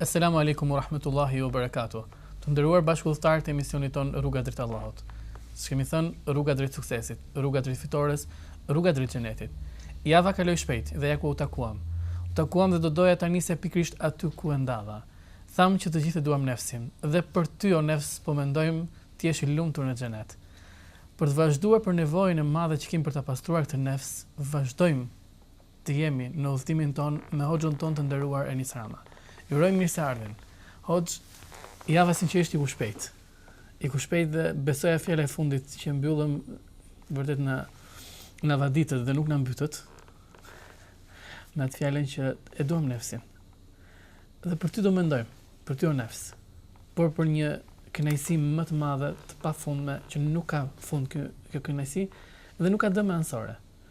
Eselamu alejkum u rahmetullahi u berekatu. Të nderuar bashkëudhëtarë të emisionit tonë Rruga drejt Allahut. Si kemi thënë rruga drejt suksesit, rruga drejt fitores, rruga drejt xhenetit. Java kaloi shpejt dhe ja ku u takuam. U takuam dhe do doja ta nisja pikërisht aty ku e ndava. Thamë që të gjithë e duam nefsin dhe për ty o nefs po mendojmë të jesh i lumtur në xhenet. Për të vazhduar për nevojën e madhe që kemi për ta pastruar këtë nefs, vazhdojmë të jemi në udhëtimin tonë me Hoxhën tonë të nderuar Enis Rama. Ju uroj mirëseardhjen. Hoxhë, java sinqerisht iku shpejt. Iku shpejt dhe besoja fjala e fundit që mbyllëm vërtet na, na vaditët dhe nuk na mbytët. Me atë fjalën që e duam nefsin. Dhe për ty do mendojmë, për ty o nefs. Por për një kënaqësi më të madhe të pafundme që nuk ka fund kjo kjo kënaqësi dhe nuk ka dëme anësore.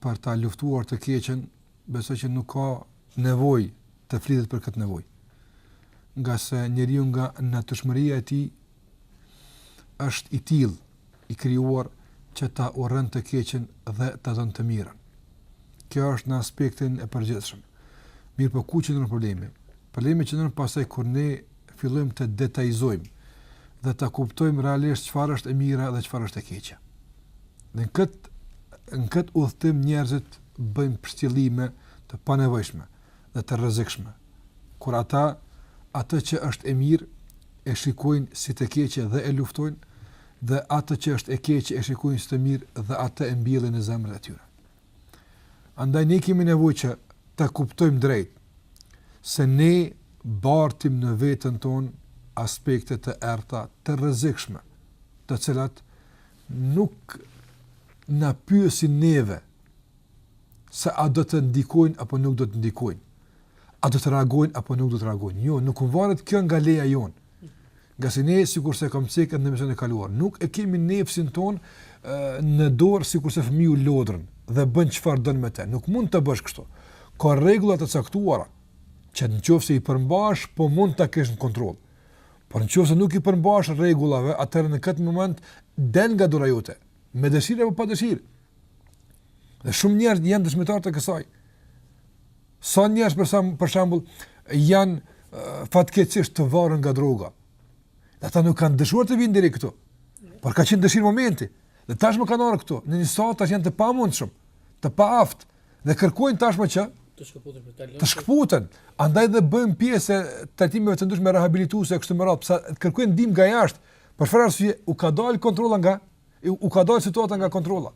për ta luftuar të keqen, besoj që nuk ka nevojë të flitet për këtë nevojë. Ngase njeriu nga natyrshmëria e tij është i tillë i krijuar që ta urren të keqen dhe ta don të mirën. Kjo është në aspektin e përgjithshëm. Mirëpo ku qëndron problemi? Problemi qëndron pastaj kur ne fillojmë të detajzojmë dhe ta kuptojmë realisht çfarë është e mira dhe çfarë është e keqja. Në këtë në këtë udhëtim njerëzit bëjnë pështjellime të panevojshme dhe të rrezikshme. Kur ata atë që është e mirë e shikojnë si të keqe dhe e luftojnë dhe atë që është e keqe e shikojnë si të mirë dhe atë e mbjellin në zemrën e tyre. Andaj ne kemi nevojë që të kuptojmë drejt se ne bartim në veten tonë aspekte të errëta, të rrezikshme, të cilat nuk na pyesin neve se a do të ndikojnë apo nuk do të ndikojnë. A do të reagojnë apo nuk do të reagojnë? Jo, nuk varet kjo nga leja jonë. Ngase ne sikurse kam cekë në emisionin e kaluar, nuk e kemi nefsin tonë në dorë sikurse fëmiu lodrën dhe bën çfarë don me te. Nuk mund të bësh kështu. Ka rregulla të caktuara që në qoftë se i përmbash, po mund ta kesh në kontroll. Por në qoftë se nuk i përmbash rregullave, atëherë në këtë moment del nga dora jote, me dëshirë apo pa dëshirë. Dhe shumë njerëz janë dëshmitarë të kësaj. Sa njerëz për shemb për shembull janë fatkeqësisht të varur nga droga. Ata nuk kanë dëshiruar të vinë deri këtu. Por ka qenë dëshirë momenti. Dhe tashmë kanë ardhur këtu, në një sot tash janë të pamundshëm, të paaftë dhe kërkojnë tashmë që të shkëputen për ta lënë. Të shkëputen. Andaj dhe bëhen pjesë të trajtimeve të ndryshme rehabilituese kështu me radhë, pse kërkojnë ndihmë nga jashtë. Për çfarë arsye u ka dalë kontrolla nga u ka dalë situata nga kontrolla.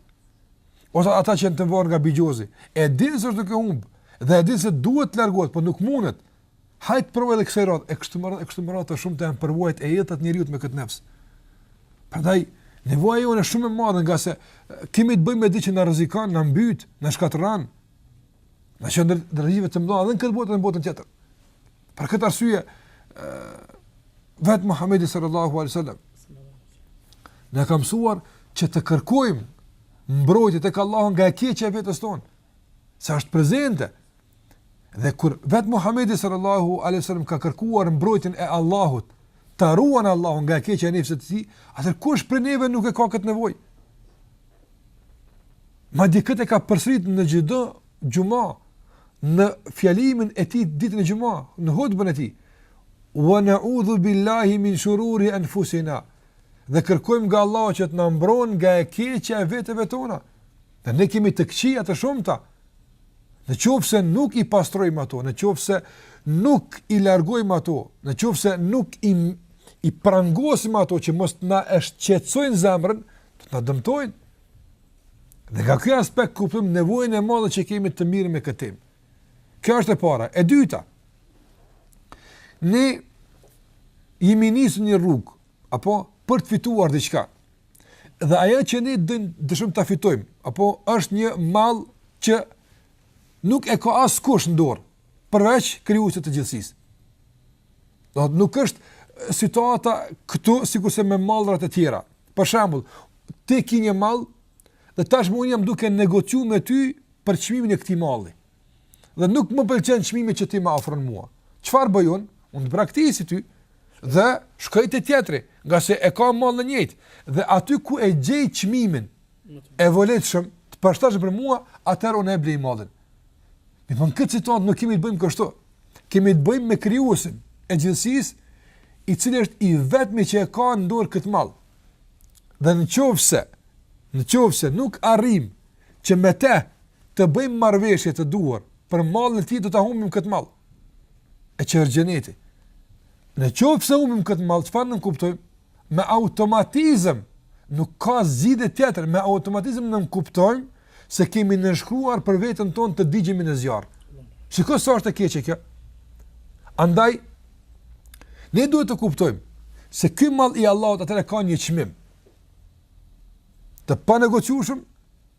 Ose ata që janë të varur nga bixhozi, e dinë se është duke humbë, dhe e dinë se duhet të largohet, po nuk mundet. Hajt provoj edhe kësaj radhe, e kështu me radhë, e kështu me radhë, e shumta e përvojave të jetës së njeriut me këtë nefs. Prandaj, nevoja jonë është shumë e madhe ngase kemi të bëjmë me diç që na rrezikon, na mbyt, na shkatërron, na çon në rreziqe të mëdha, edhe në këtë botë dhe në botën tjetër. Për këtë arsye, vetë Muhammedi sallallahu alaihi sallam, na ka mësuar që të kërkojmë mbrojtje tek Allahu nga e keqja e vetes tonë, se është prezente, dhe kur vetë Muhammedi sallallahu alaihi sallam ka kërkuar mbrojtjen e Allahut, ta ruan Allahu nga e keqja e nefsit të tij, atëherë kush prej neve nuk e ka këtë nevojë? Madje këtë e ka përsërit në çdo xhuma, në fjalimin e tij ditën e xhuma, në hutben e tij. Wa na'udhu billahi min shururi anfusina. Dhe kërkojmë nga Allahu që të na mbron nga e keqja e veteve tona. Dhe ne kemi të këqija të shumta. Në qoftë se nuk i pastrojmë ato, në qoftë se nuk i largojmë ato, në qoftë se nuk i i prangosim ato që mos të na e shqetësojnë zemrën, do të na dëmtojnë. Dhe nga ky aspekt kuptojmë nevojën e madhe që kemi të merremi me këtë temë. Kjo është e para. E dyta, ne jemi nisë një rrugë, apo për të fituar diçka. Dhe ajo që ne dëshirojmë ta fitojmë, apo është një mall që nuk e ka askush në dorë, përveç krijuesit të gjithësisë. Domethënë nuk është situata këtu sikurse me mallrat e tjera. Për shembull, ti ke një mall dhe tashmë unë jam duke negociuar me ty për çmimin e këtij malli. Dhe nuk më pëlqen çmimi që ti më ofron mua. Çfarë bëj unë? Unë të braktisi ty dhe shkoj te tjetri, ngase e ka mallin e njëjtë. Dhe aty ku e gjej çmimin e volitshëm, të përshtatshëm për mua, atëherë unë e blej mallin. Mirëpo në këtë situatë nuk kemi të bëjmë kështu. Kemi të bëjmë me krijuesin e gjithësisë, i cili është i vetmi që e ka në dorë këtë mall. Dhe në qoftë se në qoftë se nuk arrijmë që me të të bëjmë marrëveshje të duhur për mallin e tij do ta humbim këtë mall. e që është xheneti. Në qoftë se e humbim këtë mall, çfarë nënkuptojmë? Me automatizëm, nuk ka zgjidhje tjetër, me automatizëm nënkuptojmë se kemi nënshkruar për veten tonë të digjemi në zjarr. Shiko sa është e keqe kjo? Andaj, ne duhet të kuptojmë se ky mall i Allahut atëherë e ka një çmim të panegociueshëm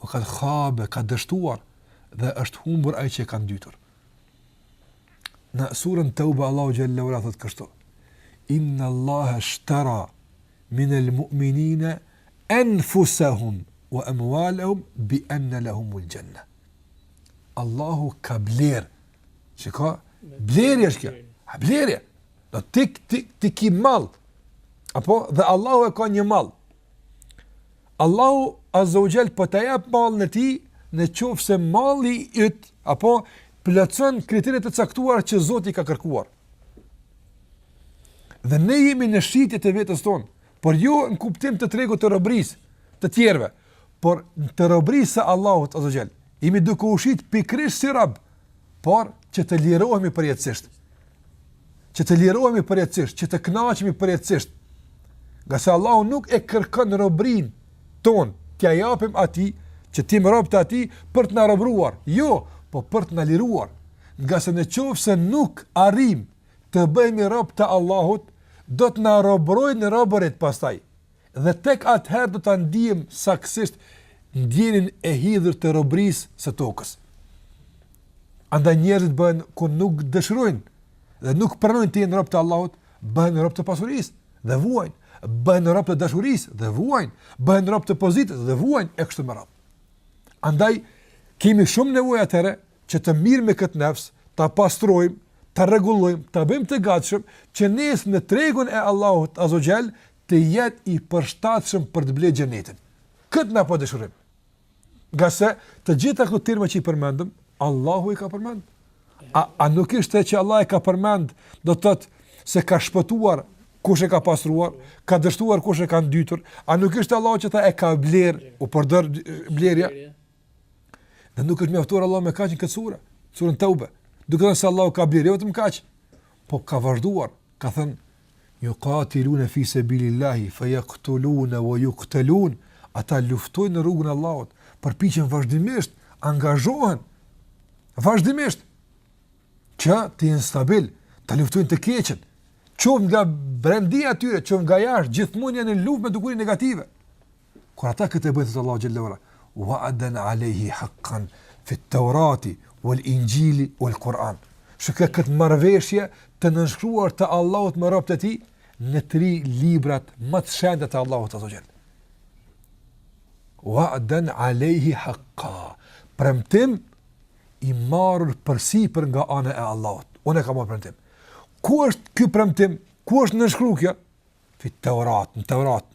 Ue kad khabe, ka dështuar dhe është humbur ai që e ka ndytur. Në surën Tauba Allahu xhallahu ala thot kështu: Inna Allaha ashtara min al-mu'minina anfusahum wa amwalahum bi anna lahum al-janna. Allahu ka bler. Shikoj, blerje është kjo. A ka blerje? Do të ketë një mall. Apo dhe Allahu e ka një mall. Allahu azza wa jall po ta jap mallin e tij në qoftë se malli yt apo plotëson kriteret e caktuara që Zoti ka kërkuar. Dhe ne jemi në shitje të vetës tonë, por jo në kuptim të tregut të robërisë të tjerëve, por në të robërisë së Allahut azza wa jall. Jemi duke u shit pikërisht si rob, por që të lirohemi përjetësisht. që të lirohemi përjetësisht, që të kënaqemi përjetësisht. Nga se Allahu nuk e kërkon robërinë tonë, t'ia japim atij që të jemi robë të tij për të na robruar. Jo, po për të na liruar. Nga se në qoftë se nuk arrijmë të bëhemi rob të Allahut, do të na robrojnë robërit pastaj. Dhe tek atëherë do ta ndiejmë saktësisht ndjenjën e hidhur të robërisë së tokës. Andaj njerëzit bëhen, kur nuk dëshirojnë dhe nuk pranojnë të jenë robë të Allahut, bëhen robë të pasurisë dhe vuajnë, bëhen robë të dashurisë dhe vuajnë, bëhen robë të pozitës dhe vuajnë e kështu me radhë. Andaj kemi shumë nevojë atëherë që të merremi me këtë nefs, ta pastrojmë, ta rregullojmë, ta bëjmë të gatshëm që nesër në tregun e Allahut Azza Jall të jetë i përshtatshëm për të ble xhenetin. Këtë na po dëshirim. Ngase të gjitha këto terma që i përmendëm, Allahu i ka përmend. A, a nuk ishte që Allah e ka përmend, do të thotë se ka shpëtuar kush e ka pastruar, ka dështuar kush e ka ndytur, a nuk ishte Allah që tha e ka bler, u përdor blerja? Dhe nuk është mjaftuar Allah me kaq në këtë sure, surën Teube, duke dhe se Allahu ka blerë, jo vetëm kaq, po ka vazhduar, ka thënë, jukatilune fi sebilil-lahi, fe jaktulune, ve juktelune, ata luftojnë në rrugën e Allahut, përpiqen vazhdimisht, angazhohen, vazhdimisht, që të jenë stabil, ta luftojnë të keqen, qoftë nga brendia tyre, qoftë nga jashtë, gjithmonë janë në luftë me dukuri negative, Kur ata këtë e bëjnë thotë Allahu xhelalu ala, "Wa'adan 'alejhi hakkan fit-Taurati wal-Injili wal-Kur'an." Shiko këtë marrëveshje të nënshkruar të Allahut me robët e tij në tri librat më të shenjta të Allahut azza xhel. Wa'adan 'alejhi hakka. Premtim i marrë përsipër nga ana e Allahut. Unë kam marrë premtim. Ku është ky premtim? Ku është nënshkruar kjo? Fit-Taurat, në Taurat.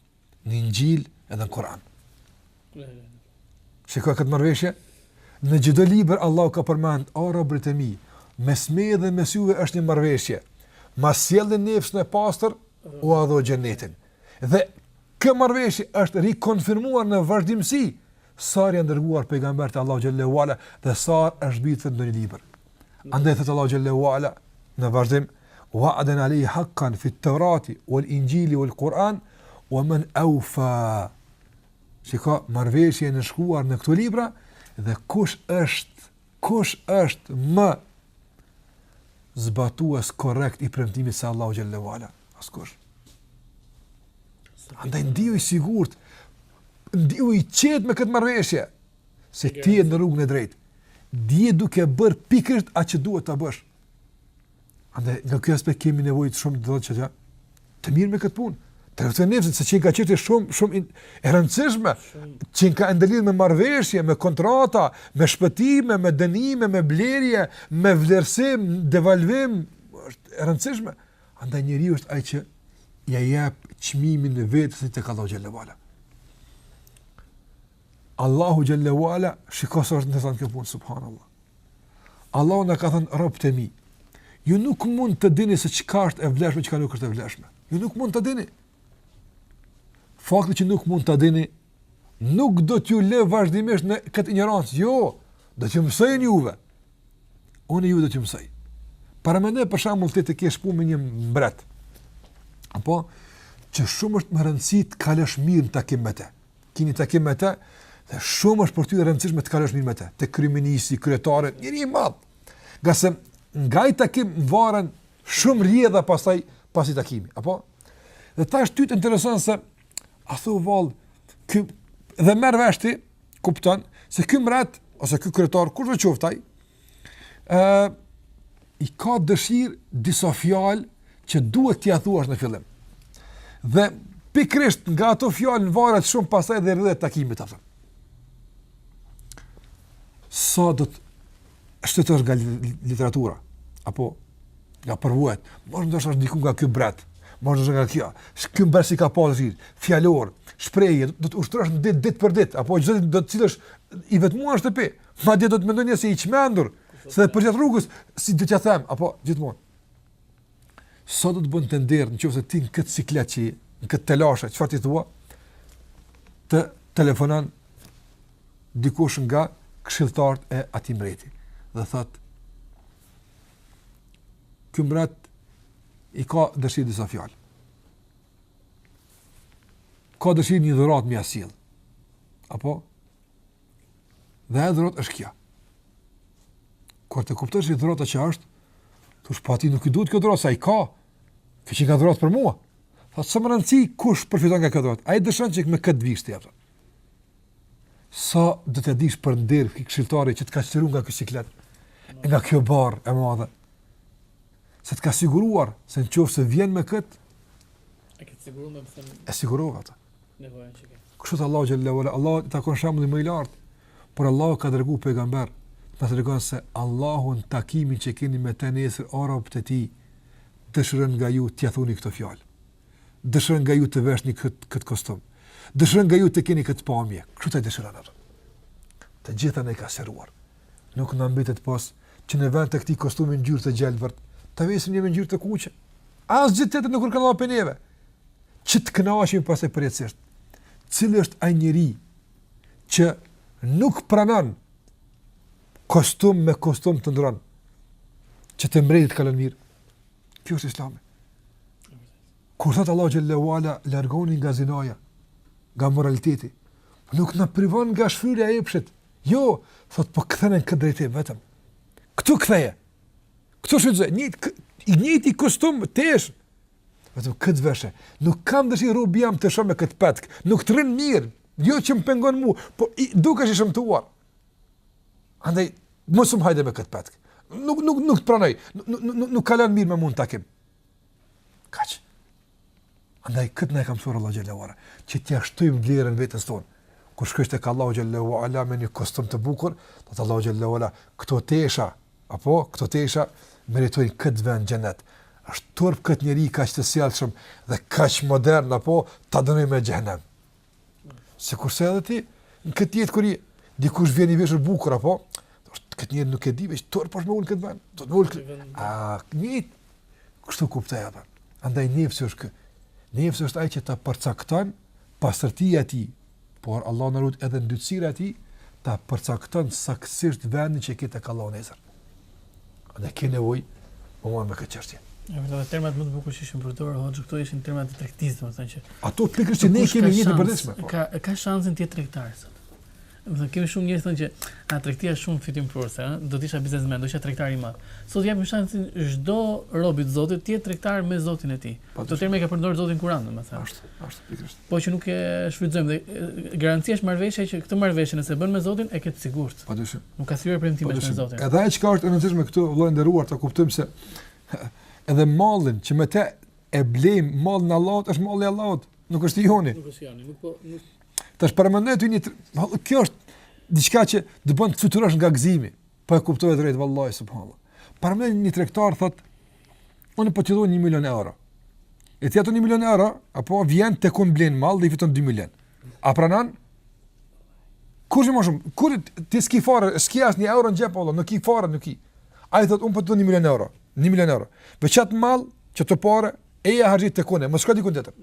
në Injil edhe në Kur'an. Shiko këtë marrëveshje. Në çdo libër Allahu ka përmend, o robrit e mi, mes meje dhe mes juve është një marrëveshje. Ma sjellni nefsin e pastër, ua dha xhenetin. Dhe kjo marrëveshje është rikonfirmuar në vazhdimësi, Sa herë janë dërguar pejgamberët e Allahut xhallahu ve ala dhe sa herë është zbritë ndonjë libër. Andaj thotë Allahu xhallahu ve ala në vazhdim wa'dan alei haqqan fi at-taurati wal-injili wal-Quran wa man awfa. Shiko marrëveshjen e shkruar në këto libra dhe kush është kush është më zbatues korrekt i premtimit se Allahu xhallahu ala. Askush. Andaj ndihu i sigurt Ndihu i qetë me këtë marrëveshje, se ti je në rrugën e drejtë. Ti je duke bërë pikërisht atë që duhet ta bësh. Andaj nga ky aspekt kemi nevojë shumë, dërsa ja, të merremi me këtë punë. Terbijen e nefsit, se qenka shumë, shumë e rëndësishme, qenka e ndërlidhur me marrëveshje, me kontrata, me shpëtime, me dënime, me blerje, me vlerësim, devalvim, është e rëndësishme. Andaj njeriu është ai që ia jep çmimin vetes tek Allahu xhallahu ala. Allahu xhallahu ala shiko sa është interesant kjo punë subhanallahu. Allahu na ka thënë robët e mi, ju nuk mund të dini se çka është e vlefshme, çka nuk është e vlefshme. Ju nuk mund të dini. Fakti që nuk mund të dini nuk do t'ju lë vazhdimisht në këtë injorancë. Jo, do t'ju mësojnë juve. Unë juve do t'ju mësoj. Paramendoje për shembull ti të kesh punë me një mbret. Apo që shumë është me rëndësi të kalosh mirë në takim me të. Kini takim me të, dhe shumë është për ty e rëndësishme të kalosh mirë me të. Të kryeministri, kryetar, njeri i madh. Ngase nga ai takim varen shumë rjedha pastaj, pas atij takimi. Apo? Dhe tash ty të intereson se, a thua vallë, kë, dhe merr vesh ti, kupton se ky mbret ose ky kryetar kushdo qoftë ai, ë i ka dëshirë disa fjalë që duhet t'ia thuash në fillim. Dhe pikërisht nga ato fjalë varet shumë pastaj dhe rrjedha e takimit atë. Sa do të shfletosh nga literatura, apo nga përvojat, mos ndoshta është diku nga ky mbret, mos ndoshta nga kjo, ky mbret si ka pasur si fjalor, shprehje, do të ushtrosh në ditë ditë për ditë, apo çdo ditë do të sillesh i vetmuar në shtëpi, madje do të mendojnë se je i çmendur, se përgjatë rrugës si do t'ia them, apo gjithmonë. sa do të të bënte nder në qoftë se ti në këtë siklet që në këtë telashe, çfarë t'i thuash, të telefonon dikush nga këshilltarët e atij mbreti. Dhe thotë, ky mbret i ka dëshirë disa fjalë. Ka dëshirë një dhuratë me ia sjellë. Apo? Dhe dhurata është kjo. Kur të kuptosh që dhurata që është, thua po atij nuk i duhet kjo dhuratë sa i ka. Kjo që ka dhuratë për mua. Po s'ka rëndësi kush përfiton nga kjo dhuratë? Ai dëshiron që me këtë vishti apo. Sa do të dish për nder këshilltarit që të ka siguruar nga ky siklet. E nga kjo barrë e madhe. Se të ka siguruar se në qoftë se vjen me këtë, e ke të siguruar me thënë... E ke siguruar atë. nevojën që ke. Kështu dhe Allahu xhelle ue ala, Allahut i takon shembulli më i lartë. Por Allahu ka dërguar pejgamber, na tregon se Allahu në takimin që keni me të nesër o robër të tij, dëshiron nga ju t'ia thoni këto fjalë. Dëshiron nga ju të veshni këtë kët kostum. Dëshiron nga ju të keni këtë pamje. Kështu të dëshiron atë. Të gjitha na i ka siguruar. Nuk na mbetet pas që në vend të këtij kostumi ngjyrë të gjelbër, të veshim një ngjyrë të kuqe. Asgjë tjetër nuk kërkon Allah për neve. që të kënaqemi pastaj përjetësisht. Cili është ai njeri që nuk pranon kostum me kostum të ndërrojë që te mbreti të kalojë mirë. Kjo është Islami. Kur thotë Allahu xhelle ue ala largohuni nga zinaja, nga amoraliteti, nuk na privon nga shfryrja e epshit. Jo, thotë po ktheje në këtë drejtim vetëm. Këtu ktheje. Këtu shfrytëzoje, i njëjti kostum tesh Vetëm këtë veshe. Nuk kam dëshirë robi im të të shoh me këtë petk. Nuk të rri mirë. Jo që më pengon mu, po dukesh i shëmtuar. Andaj, mos më hajde me këtë petk. Nuk, nuk, nuk të pranoj. Nuk, nuk, nuk, nuk kalon mirë me mu në takim. Kaq. Andaj, këtë na e ka mësuar Allahu xhelle ue ala. Që t'ia shtojmë vlerën vetes tonë. Kur shkosh tek Allahu xhelle ue ala me një kostum të bukur, thotë Allahu xhelle ue ala, këto tesha, Apo, këto tesha meritojnë këtë vend xhenet. Është turp këtë njeri kaq të sjellshëm dhe kaq modern apo ta dënoj me xhehenem. Sikurse edhe ti në këtë jetë kur dikush vjen i veshur bukur apo këtë njeri nuk e di veç turp është me ulë këtë vend. Do të ulë këtë. Njëjtë kështu kuptoje atë. Andaj nefsi është ky. Nefsi është ai që ta përcakton pastërtia e tij, por Allahu edhe ndytësira e tij, ta përcakton saktësisht vendin që ke të kalon nesër. A dhe ke nevoj, më marrë me këtë çështje. Ja, domethënë termat më të bukur që ishin përdorur, këto ishin termat e tregtisë, domethënë që... Ato pikërisht që ne kemi në të përditshme, po? Ka, ka shansin të jetë tregtar, sot. Domethënë, kemi shumë njerëz thonë që a tregtia shumë fitimprurëse, do të isha biznesmen, do isha tregtar i madh. Sot ia jep shansin çdo robi të Zotit, të jetë tregtar me Zotin e tij. Po, këto terme ka përdorur Zoti në Kuran, domethënë. Është, është, pikër Po që nuk e shfrytëzojmë dhe garancia është marrëveshja që këtë marrëveshje nëse e bën me Zotin e ke të sigurt. Padyshim. Nuk ka thyerje premtimi me Zotin. Edhe ajo çka është e rëndësishme këtu vëlla i nderuar ta kuptojmë se edhe mallin që me të e blejmë mallin e Allahut është malli i Allahut, nuk është i joni. Nuk është i joni, nuk po nuk Tash paramendo ti një kjo është diçka që të bën të fluturosh nga gëzimi. Po e kuptove drejt vallahi subhanallahu. Paramendo një tregtar thot, unë po të dhon 1 milion euro. E ti ato 1 milion euro, po vjen tek unë blen mall dhe i fiton 2 milion. A pranon? Aq më shumë, kur ti s'ki pare, s'ki as 1 euro në xhep valla, nuk i fare nuk i. Ai thot, unë po t'i dhoj 1 milion euro. 1 milion euro. Veç at mall qeto pare eja harxhoji tek unë, mos shko diku tjetër.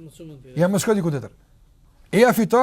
Eja mos shko diku tjetër. Eja fito,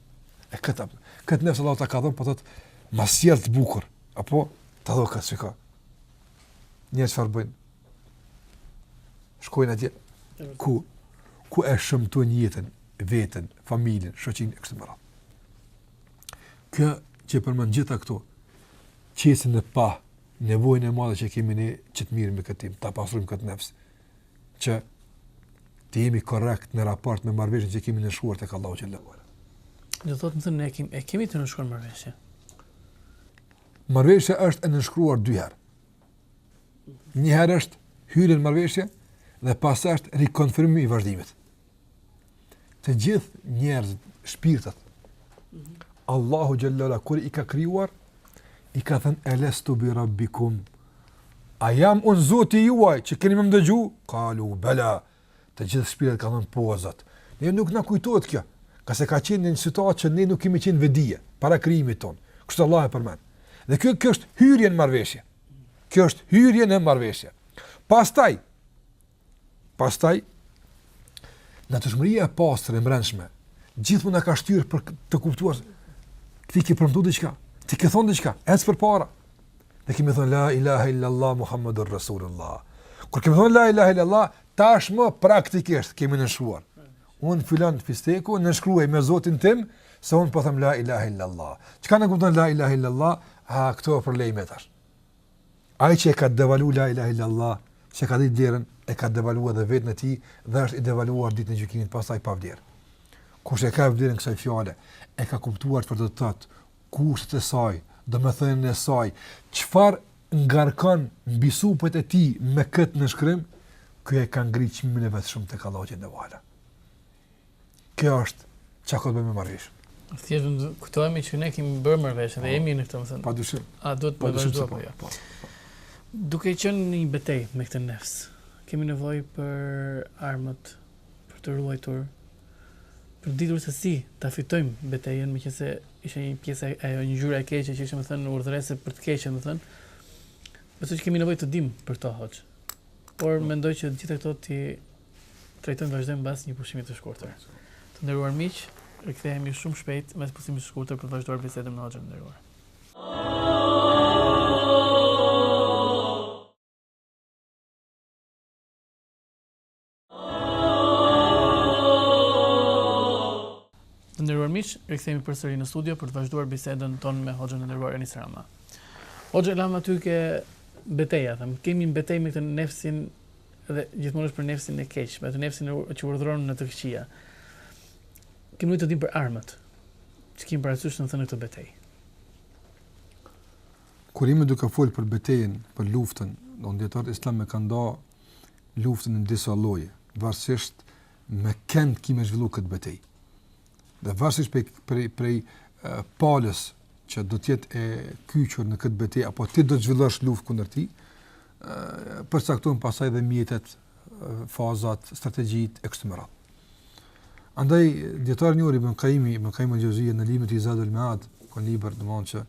E këtë, këtë nefs Allahu ta ka dhënë, po thotë ma sjell të bukur, apo ta dhashë këtë, shiko. Njerëzit çfarë bëjnë, shkojnë atje, ku, ku e shëmtojnë jetën, veten, familjen, shoqërinë, e kështu me radhë. Kjo që përmend gjitha këto, qesin në pah nevojën e madhe që kemi ne që të merremi me këtë temë, ta pastrojmë këtë nefs. që të jemi korrekt në raport me marrëveshjen që kemi nënshkruar tek Allahu xhelle ue ala. Domethënë ne kemi e kemi të nënshkruar marrëveshjen. Marrëveshja është e nënshkruar dy herë. Një herë është hyrje në marrëveshje dhe pastaj është rikonfirmimi i vazhdimit. Të gjithë njerëzit, shpirtat, Allahu xhelle ue ala, kur i ka krijuar, i ka thënë, elestu bi rabbikum, a jam unë Zoti juaj, që keni me më dëgju, kalu bela, të gjithë shpirtat kanë thënë, po, Zot, ne nuk na kujtohet kjo, ngase ka qenë një situatë që ne nuk kemi qenë në vetëdije, para krijimit tonë, kështu Allahu e përmend, dhe kjo, kjo është hyrje në marrëveshje, kjo është hyrje në marrëveshje, pastaj, Pastaj, natyrshmëria e pastër e mbrendshme, gjithmonë na ka shtyrë për të kuptuar se ti ke premtuar diçka, ti ke thonë diçka, ec përpara. Ne kemi thonë la ilaha illa allah muhammedur rasulullah. Kur kemi thonë la ilaha illa allah, tashmë praktikisht kemi nënshkruar. Un filan fisteku nënshkruaj me Zotin tim se un po them la ilaha illa allah. Çka nënkupton la ilaha illa allah? A këto probleme tash. Ai që e ka devalu la ilahe illa Allah, s'e ka ditë vlerën, e ka devalu edhe vetën e tij dhe është i devaluar ditën e gjykimit pastaj pa vlerë. Kush ia ka vlerën kësaj fjale, e ka kuptuar çfarë do të thotë kushtet e saj, domethënien e saj, çfarë ngarkon mbi supet e tij me këtë nënshkrim, ky e ka ngrit çmimin e vet shumë tek Allahu xhel-le ve ala. Kjo është që ka të bëjë me marrëveshjen. Thjesht do të kujtojmë që ne kemi bërë marrëveshje dhe po. jemi në këtë, me thënë. Padyshim. A duhet të vazhdojmë apo jo? Po. Duke qenë në një betejë me këtë nefs, kemi nevojë për armët për të ruajtur për të ditur se si ta fitojmë betejën, meqenëse ishte një pjesë ajo një ngjyra e keqe që ishte me thënë urdhërese për të keqen, me thënë. Besoj që kemi nevojë të dim për to hoxhë. Por po. mendoj që gjithë këto t'i Trajtojmë në vazhdim mbas një pushimi të shkurtër. Të nderuar miq, rikthehemi shumë shpejt mbas pushimit të shkurtër për të vazhduar bisedën me Hoxhën e nderuar. Të nderuar miq, rikthehemi përsëri në studio për të vazhduar bisedën tonë me Hoxhën e nderuar Enis Rama. Hoxhë, e lamë te kjo beteja, them, kemi betejë me këtë nefsin dhe gjithmonë është për nefsin e keq, për atë nefsin që urdhëron në të këqija. Kemi nevojë të dimë për armët që kemi parasysh me thënë këtë betejë. Kur jemi duke fol për betejën, për luftën, dmth dijetarët islamë e kanë nda luftën në disa lloje, varësisht me kend ki me zhvillu këtë betejë. Dhe varësisht prej prej prej palës që do të jetë e kyçur në këtë betejë apo ti do të zhvillosh luftë kundër tij, përcaktojnë pastaj dhe mjetet, fazat, strategjitë e kështu me radhë. Andaj dijetari i njohur ibn Qayyim ibn Qayyim al-Jawziyya në librin e tij Zadul Ma'ad, ky libër domethënë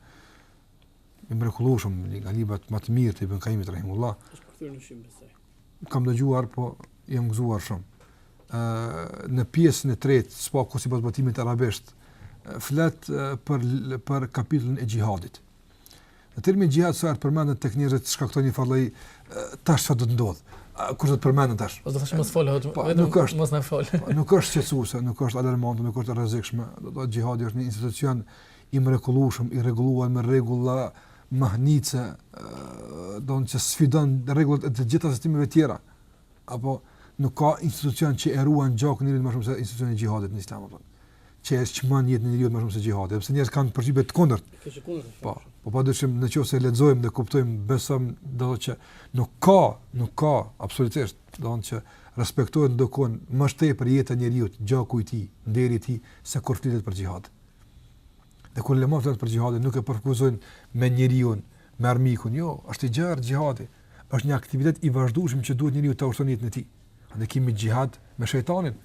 i mrekullueshëm, një nga librat më të mirë të Ibn Qayyimit rahimullah. Është përkthyer në shqip e pastaj. Kam dëgjuar, po jam gëzuar shumë. Ë në pjesën e tretë, së paku sipas botimit arabisht, flet për për kapitullin e xhihadit. Në termi xhihad sa herë përmendet tek njerëzit shkakton një farë lloj tash çfarë do të ndodh? Ku do të përmendën tash? Do të thosh mos fol hoxhë, po, vetëm nuk është, mos na fol. Po, nuk është shqetësuese, nuk është alarmante, nuk është e rrezikshme. Do të thotë xhihadi është një institucion i mrekullueshëm, i rregulluar me rregulla mahnitëse, domethënë sfidon rregullat e të gjitha sistemeve të tjera. Apo nuk ka institucion që e ruan gjakun e njeriut më shumë se institucioni i xhihadit në Islam apo. që e çmon jetën e njeriut më shumë se xhihadi, sepse njerëzit kanë përshtypje të kundërt. Kjo është e kundërt. Po, po pa dyshim në qoftë se lexojmë dhe kuptojmë, besom domethënë që nuk ka, nuk ka absolutisht, domethënë që respektohet ndokund më shumë për jetën e njeriut, gjaku i tij, nderi i tij se kur flitet për xhihad. Dhe kur ulemaja flet për xhihadin, nuk e përkufizojnë me njeriun, me armikun, jo, është i gjerë xhihadi. Është një aktivitet i vazhdueshëm që duhet njeriu ta ushtrojë në jetën e tij. Andaj kemi xhihad me shejtanin,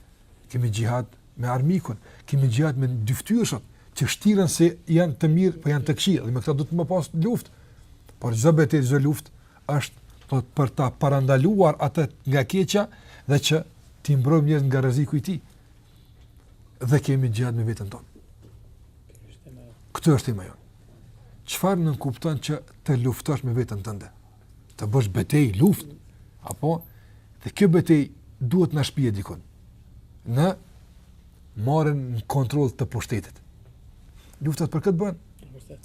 kemi xhihad me armikun, kemi xhihad me dyfytyrëshat që shtiren se janë të mirë, po janë të këqij, dhe me këta duhet me pas luftë. Por çdo betejë, çdo luftë është domethënë për ta parandaluar atë nga keqja dhe që t'i mbrojmë njerëzit nga rreziku i tij. Dhe kemi xhihad me veten tonë. Kjo është tema jonë. Çfarë nënkupton që të luftosh me veten tënde? të bësh betejë, luftë, apo dhe kjo betejë duhet të na shpie dikund. Në marrjen në kontroll të pushtetit. Luftat për këtë bëhen.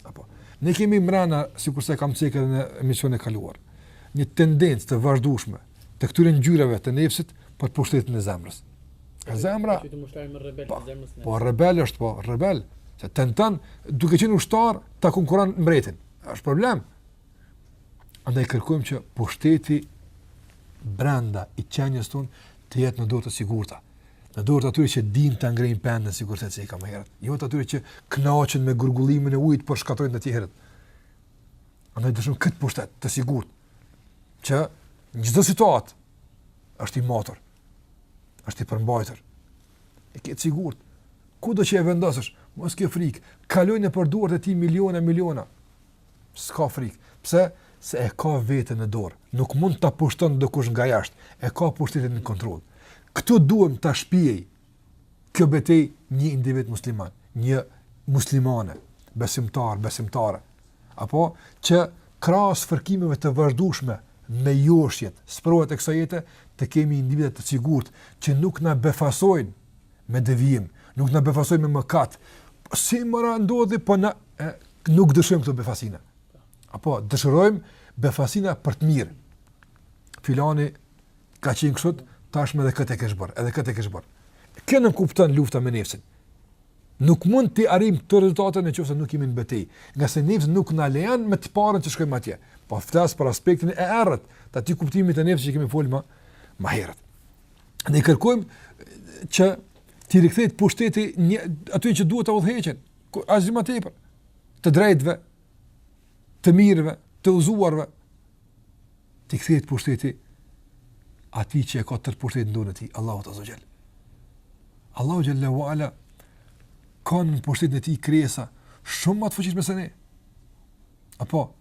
Apo ne kemi mbrenda, sikurse kam thënë edhe në emisionin e kaluar, një tendencë të vazhdueshme të këtyre ngjyrave të nefsit për pushtetin e zemrës. Ka zemra. T'i emërtojmë me rebel po, zemrës. Po rebel është po, rebel. Se tenton duke qenë ushtar ta konkurrojë mbretin. Është problem. Andaj kërkojmë që pushteti brenda qenies tonë të jetë në duar të sigurta. Në dorë të atyre që dinë ta ngrejnë pendën sikurse ceka më herët. Jo të atyre që kënaqen me gurgullimin e ujit por shkatërrojnë të tjerët. Andaj dëshirojmë këtë pushtet të sigurt që në çdo situatë është i matur. Është i përmbajtur. E ke të sigurt. Kudo që ta vendosësh? Mos ke frikë. Kalojnë nëpër duart e tij miliona miliona. S'ka frikë. Pse? Se e ka veten në dorë. Nuk mund ta pushton dikush nga jashtë. E ka pushtetin në kontroll. Këtu duhet ta shpjerë kjo betejë një individ musliman, një muslimane, besimtar, besimtare. Apo që krahas fërkimeve të vazhdueshme me joshjet, sprovat e kësaj jete, të kemi individë të sigurt që nuk na befasojnë Me devijim, nuk na befasojnë me mëkat. Si më ra ndodhi, po ne nuk dëshirojmë këto befasira. Apo dëshirojmë befasira për të mirë. Filani ka qenë kështu, tashmë edhe këtë e kesh bërë, edhe këtë e kesh bërë. Kjo nënkupton lufta me nefsin. Nuk mund të arrijmë këto rezultate nëse nuk jemi në betejë, ngase nefsi nuk na lejon me të parën që shkojmë atje. Po flas për aspektin e errët, të atij kuptimit të nefsit që kemi folur më më herët. Ne kërkojmë që t'i rikthehet pushteti një aty që duhet të udhëheqin, asgjë më tepër. Të drejtëve, të mirëve, të udhëzuarve. T'i kthehet pushteti atij që e ka tërë pushtetin në dorën e tij, Allahut azze ve xhel. Allahu xhel-le ve ala ka në pushtetin e tij krijesa shumë më të fuqishme se ne. Apo,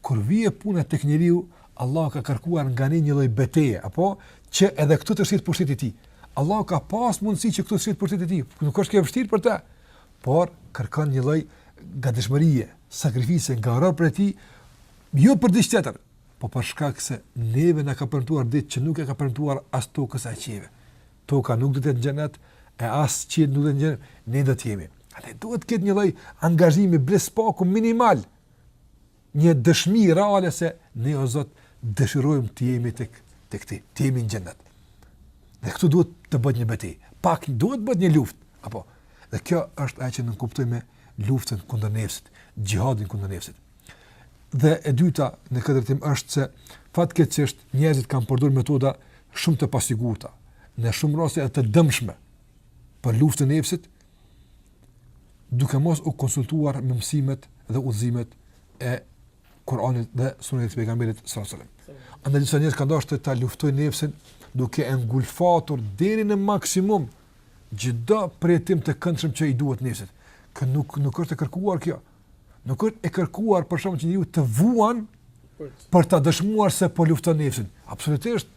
Kur vie puna tek njeriu, Allahu ka kërkuar nga ne një lloj beteje, apo që edhe këtu të shihet pushteti i tij. Allahu ka pas mundësi që këtu të shihet pushteti i tij, nuk është kjo e vështirë për të, por kërkon një lloj gatishmërie, sakrifice nga robërit e tij, jo për diçka tjetër, po për shkak se neve na ka premtuar diç që nuk e ka premtuar as tokës as qiellit. Toka nuk do të jetë xhenet, e as qielli nuk do të jetë xhenet, ne do të jemi. Andaj duhet të ketë një lloj angazhimi, bile së paku minimal një dëshmi reale se ne o Zot dëshirojmë të jemi te, tek ti, të jemi në xhennet. Dhe këtu duhet të bëhet një betejë. Pak duhet të bëhet një luftë, apo. Dhe kjo është ajo që ne kuptojmë luftën kundër nefsit, xhihadin kundër nefsit. Dhe e dyta në këtë rrymë është se fatkeqësisht njerëzit kanë përdorur metoda shumë të pasigurta, në shumë raste edhe të dëmshme për luftën e nefsit, duke mos u konsultuar me mësimet dhe udhëzimet e Kur'anit dhe Sunetit të pejgamberit sallallahu alajhi wasallam. Andaj disa njerëz kanë dashur ta luftojnë nefsin duke e ngulfatur deri në maksimum çdo përjetim të këndshëm që i duhet nefsit. Kë nuk nuk është e kërkuar kjo. Nuk është e kërkuar për shembull njeriu të vuan për ta dëshmuar se po lufton nefsin. Absolutisht.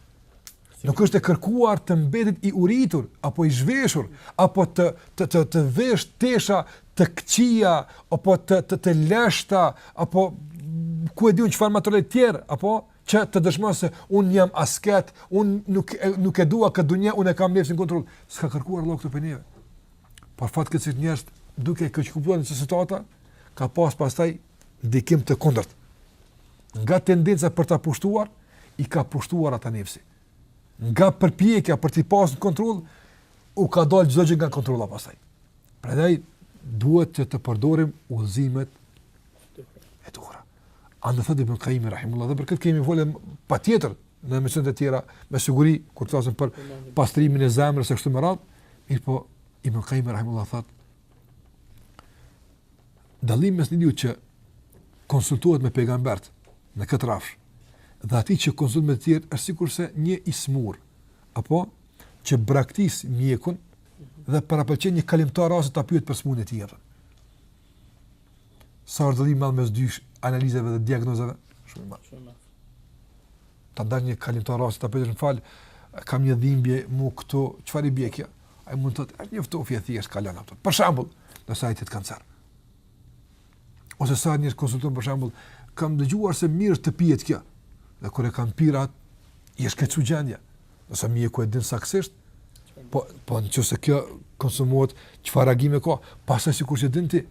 Nuk është e kërkuar të mbetet i uritur apo i zhveshur apo të të të, të vesh tesha të këqija apo të të, të leshta apo ku e di un çfarë metodash tjera apo që të dëshmon se un jam asket, un nuk nuk e dua këtë dunjë, un e kam nefsin në kontroll. S'ka kërkuar Allah këtë prej neve. Por fatkeqësisht njerëzit duke e keqkuptuar në disa situata ka pas pastaj ndikim të kundërt. Nga tendenca për ta pushtuar, i ka pushtuar ata nefsi. Nga përpjekja për ta pasur në kontroll, u ka dalë çdo gjë nga kontrolla pastaj. Prandaj duhet që të përdorim udhëzimet e tua. Andaj thotë Ibn Qayyim rahimullahu dhe për këtë kemi folur patjetër në emisione të tjera me siguri kur të flasim për pastrimin e zemrës e kështu me radhë, mirëpo Ibn Qayyim rahimullahu thotë dallim mes njërit që konsultohet me pejgamberët në këtë rrafsh dhe atij që konsultohet me të tjerë është sikurse një i sëmurë apo që braktis mjekun dhe parapëlqen një kalimtar e ta pyet për sëmundje të tjera. Sa është dallimi mes dy analizave dhe diagnozave? Shumë më. Shumë më. Ta dalë një kalimtar e ta pyetësh më fal, kam një dhimbje mu këtu, çfarë i bie kjo? Ai mund të thotë, është një ftohje e thjeshtë kalon ato. Për shembull, në fakt e ka kancer. Ose sa njerëz konsultohen për shembull, kam dëgjuar se mirë është të pihet kjo. Dhe kur e kam pirë atë, i është keqësu gjendja. Ngase mjeku e din saktësisht, po, po në qoftë se kjo konsumohet, çfarë reagime ka, pastaj sikur që din ti,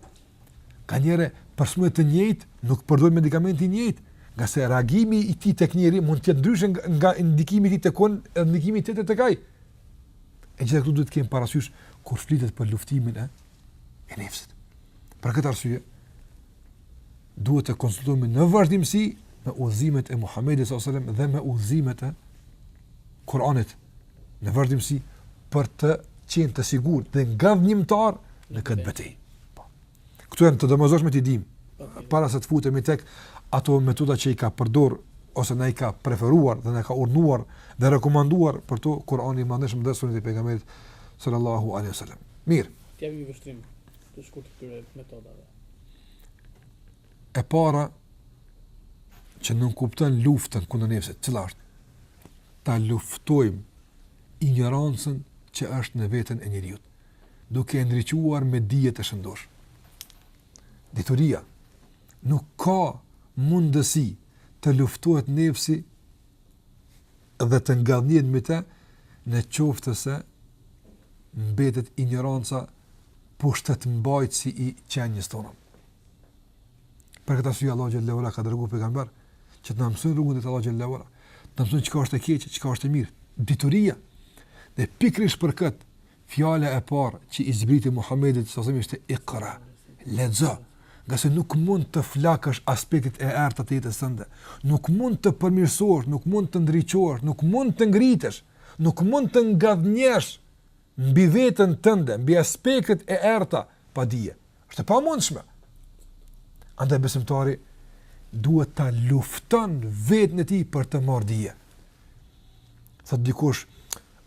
Nganjëherë për sëmundje të njëjtë, nuk përdoret medikamenti i njëjtë, ngase reagimi i tij tek njëri mund të jetë ndryshe nga ndikimi i tij tek unë, edhe ndikimi i tjetër tek ai. Të gjitha këto duhet t'i kemi parasysh kur flitet për luftimin e e nefsit. Për këtë arsye duhet të konsultohemi në vazhdimësi me udhëzimet e Muhamedit sallallahu alajhi wasallam dhe me udhëzimet e Kur'anit në vazhdimësi për të qenë të sigurt dhe ngadhnjimtar në këtë betejë. Po. Këto janë të domosdoshme t'i dimë para se të futemi tek ato metoda që i ka përdor ose na i ka preferuar dhe na ka urdhëruar dhe rekomanduar për to Kurani i Madhërishëm dhe Suneti i Pejgamberit sallallahu alaihi wasallam. Mirë. T'i japim një vështrim të shkurtë këtyre metodave. E para që nënkupton luftën kundër nefsit, cila është? ta luftojmë injorancën që është në veten e njeriut, duke e ndriçuar me dije të shëndoshë. Dituria nuk ka mundësi të luftohet nefsi dhe të ngadhnjehet mbi të në qoftë se mbetet injoranca pushtetmbajtësi i qenies tonë. Për këtë arsye Allahu xhelle ue ala ka dërguar pejgamber që të na mësojë rrugën e Allahut xhelle ue ala. Të na mësojë çka është e keq, çka është e mirë. Dituria. Dhe pikërisht për këtë fjala e parë që i zbriti Muhamedit alejhi selam ishte Iqra. Lexo. Ngase nuk mund të flakësh aspektet e errëta të jetës tënde. Nuk mund të përmirësohesh, nuk mund të ndriçohesh, nuk mund të ngritesh, nuk mund të ngadhnjesh mbi veten tënde, mbi aspektet e errëta pa dije. Është e pamundshme. Andaj besimtari duhet ta lufton veten e tij për të marrë dije. Thotë dikush,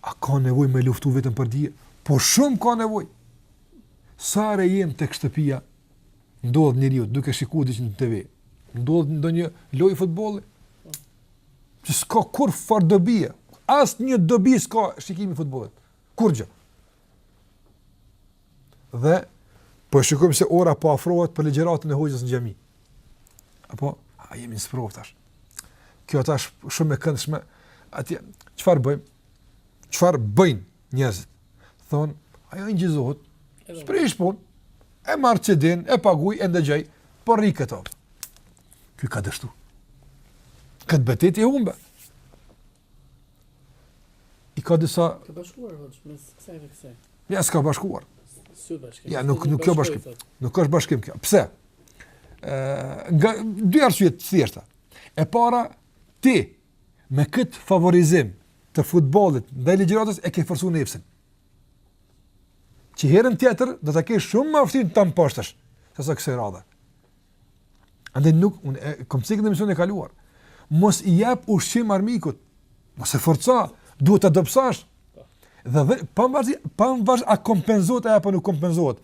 a ka nevojë me e luftu veten për dije? Po shumë ka nevojë. Sa herë jemi tek shtëpia, ndodh njeriu duke shikuar diçka në TV. Ndodh ndonjë lojë futbolli. Që s'ka kurrfarë dobie. Asnjë dobi s'ka shikimi i futbollit. Kurrgjë. Dhe, po e shikojmë se ora po afrohet për ligjëratën e hoxhës në xhami. Apo, a jemi në sprovë tash. Kjo tash shumë e këndshme. Atje, çfarë bëjmë? Çfarë bëjnë njerëzit? thonë, ajo incizohet, s'prish punë, e marr CD-në, e paguj, e ndëgjoj, por rri këtu. Ky ka dështu. Këtë betejë e humbe. I ka disa... Ka bashkuar, hoxhë, mes kësaj dhe kësaj. Ja, s'ka bashkuar. S'është bashkim. Ja, nuk, nuk kjo bashkim. Nuk është bashkim kjo. Pse? E, nga, dy arsye të thjeshta. E para, ti, Me këtë favorizim të futbollit ndaj ligjëratës e ke forcuar nefsin. Që herën tjetër do ta kesh shumë më vështirë ta mposhtësh se sa kësaj radhe. Andaj nuk unë e kam thënë në emisionin e kaluar. Mos i jap ushqim armikut. Mos e forco, duhet ta dobësosh, Dhe dhe, pavarësisht, pavarësisht, a kompenzohet ajo, apo nuk kompenzohet.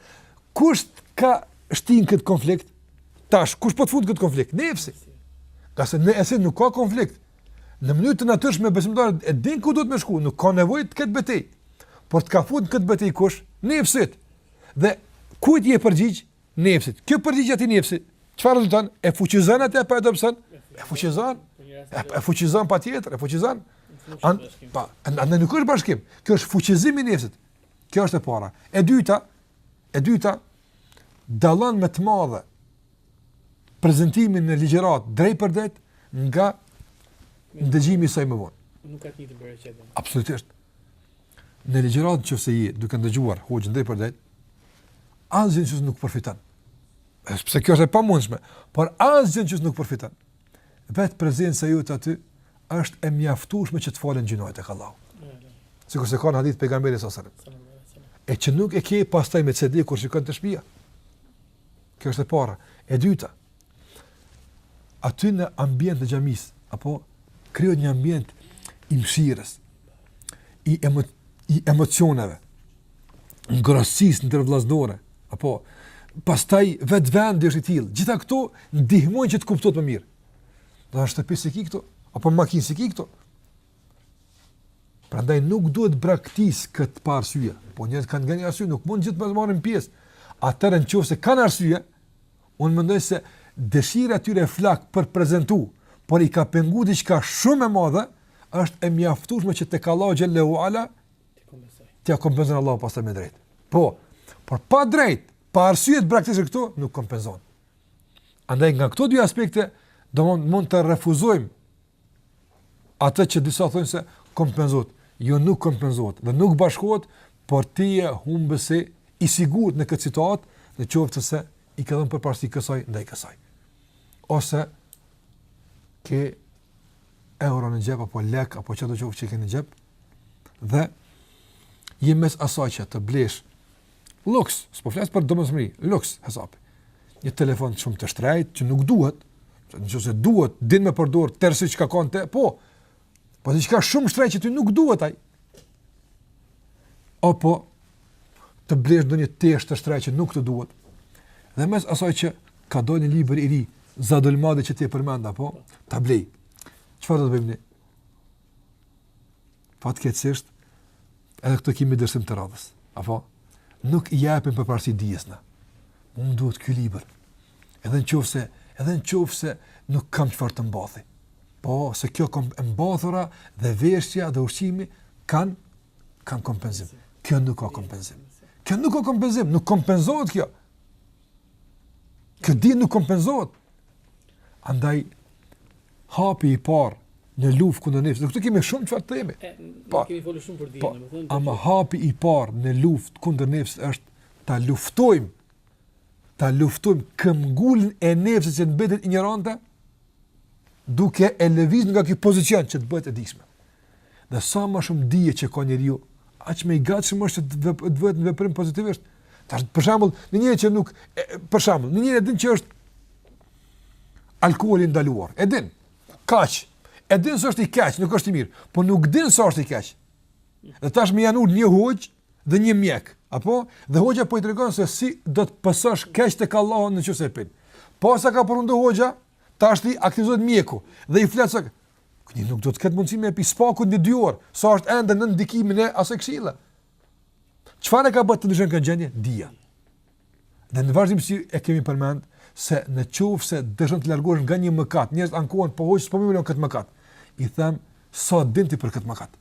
Kush të ka shti në këtë konflikt? Tash, kush po të fut në këtë konflikt? Nefsi. Ngase në esencë nuk ka konflikt. Në mënyrë të natyrshme besimtari e din ku duhet me shku, nuk ka nevojë të ketë betejë. Por të ka fut në këtë betejë kush? Nefsi yt. Dhe kujt i je përgjigj? Nefsit. Kjo përgjigje atij nefsi, çfarë rezulton? E fuqizon atë apo e dobëson? E fuqizon. E fuqizon patjetër, e fuqizon. An, pa, andaj nuk është bashkim. Kjo është fuqizimi i nefsit. Kjo është e para. E dyta, e dyta dallon me të madhe prezentimi në ligjëratë drejtpërdrejt nga ndëgjimi i saj më vonë. Nuk ka të njëjtin bereqet. Absolutisht. Në ligjëratë në qoftë se je duke ndëgjuar, hoxhën drejtpërdrejt, asgjë në qoftë se nuk përfiton. Sepse kjo është e pamundshme, por asgjë në qoftë se nuk përfiton. Vetë prezenca jote aty, është e mjaftueshme që të falen gjynahet tek Allahu. Sikurse ka në hadith pejgamberi alejhi selam. E që nuk e ke pastaj me CD, kur shikon te shpia. Kjo është e para. E dyta, aty në ambient të xhamisë, apo krijohet një ambient i mëshirës, i, emo, i emocioneve, ngrohtësisë ndërvëllazërore, apo pastaj vetë vendi është i tillë, gjitha këto ndihmojnë që të kuptohet më mirë. Dhe në shtëpi s'i ki këto, apo makinë s'i ki këto. Prandaj nuk duhet braktis këtë pa arsye, po njerëzit kanë nganjë arsye, nuk mund gjithë të marrin pjesë, atëherë në qoftë se kanë arsye, Unë mendoj se dëshira e tyre e flaktë për prezentu, por i ka pengu diçka shumë e madhe, është e mjaftueshme që tek Allahu xhele ue ala, t'ia kompenzon Allahu pastaj me drejt. Po, por pa drejt, pa arsye t'i braktisësh këto, nuk kompenzon. Andaj nga këto dy aspekte, do mund, mund ta refuzojmë Atë që disa thonë se kompensohet, jo nuk kompenzohet dhe nuk bashkohet, por ti je humbësi i sigurt në këtë situatë, në qoftë se i ke dhënë përparësi kësaj ndaj kësaj. Ose ke euro në xhep apo lek apo çdo gjë që ke në xhep dhe je mes asaj që të blesh Luks, s'po flas për domosdoshmëri, luks hesapi. Një telefon shumë të shtrejt që nuk duhet, se nëse duhet, din me përdor tërësi çka ka në te, po. Po diçka shumë shtrejt që ti nuk duhet ai. Apo të blesh ndonjë tesh të shtrejt që nuk të duhet. Dhe mes asaj që ka dalë një libër i ri, Zadul Mead që ti e përmend apo, ta blej. Çfarë do të bëjmë ne? Fatkeqësisht, edhe këtu kemi dështim të radhës. Apo nuk i japim përparësi dijes na. Unë duhet ky libër. Edhe në qoftë se, edhe në qoftë se nuk kam çfarë të mbathi. Pse? Se kjo kom e mbathura dhe veshja dhe ushqimi kanë kanë kompenzim. Kjo nuk ka kompenzim. Kjo nuk ka kompenzim, nuk kompenzohet kjo. Kjo dije nuk kompenzohet. Andaj hapi i parë në luftë kundër nefsit. Këtu kemi shumë çfarë të themi. Po. Kemi folur shumë për dijen, po, domethënë. Po, ama hapi i parë në luftë kundër nefsit është ta luftojmë ta luftojmë këmbgulin e nefsës që mbetet injorante duke e lëviz nga ky pozicion që të bëhet e dijshme. Dhe sa më shumë dije që ka njeriu, aq më i gatshëm është të të bëhet një veprim pozitivisht. Tash për shembull, njëri që nuk e, për shembull, njëri e din që është alkooli ndaluar. E din. Kaq? E din se është i keq, nuk është i mirë, por nuk din se është i keq. Dhe tash më janë ulë një hoxhë dhe një mjek, apo? Dhe hoxha po i tregon se si do të pësosh keq tek Allahu në qoftë se e pin. Po sa ka përfundu hoxha, tashti aktivizohet mjeku dhe i flet se, Ky nuk do të ketë mundësi me pi së paku një dy orë, sa është ende në ndikimin e asaj këshille. Çfarë e ka bërë të ndryshojë këtë gjendje? Dija. Dhe në vazhdimësi e kemi përmend, se në qoftë se dëshiron të largohesh nga një mëkat, njerëzit ankohen, po hoxhë, s'po më lëshon ky mëkat. I them, sa din ti për këtë mëkat?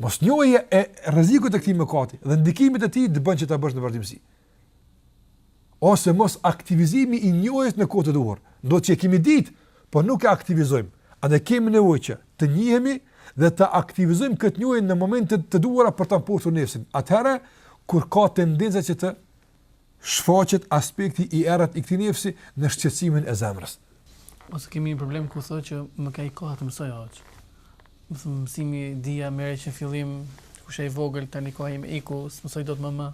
Mosnjohja e rrezikut të këtij mëkati, dhe ndikimit të tij të bën që ta bësh në vazhdimësi. ose mosaktivizimi i njohjes në kohë të duhur. Domethënë që e kemi ditë, por nuk e aktivizojmë. Andaj kemi nevojë që të njihemi dhe të aktivizojmë këtë njohje në momentet e duhura për ta mposhtur nefsin. Atëherë, kur ka tendenca që të shfaqet aspekti i errët i këtij nefsi në shqetësimin e zemrës. Ose kemi një problem ku thotë që më ka ik koha të mësoj hoxhë. Mësimi dija merret që fillim kur je i vogël tani koha më iku s'mësoj dot më më.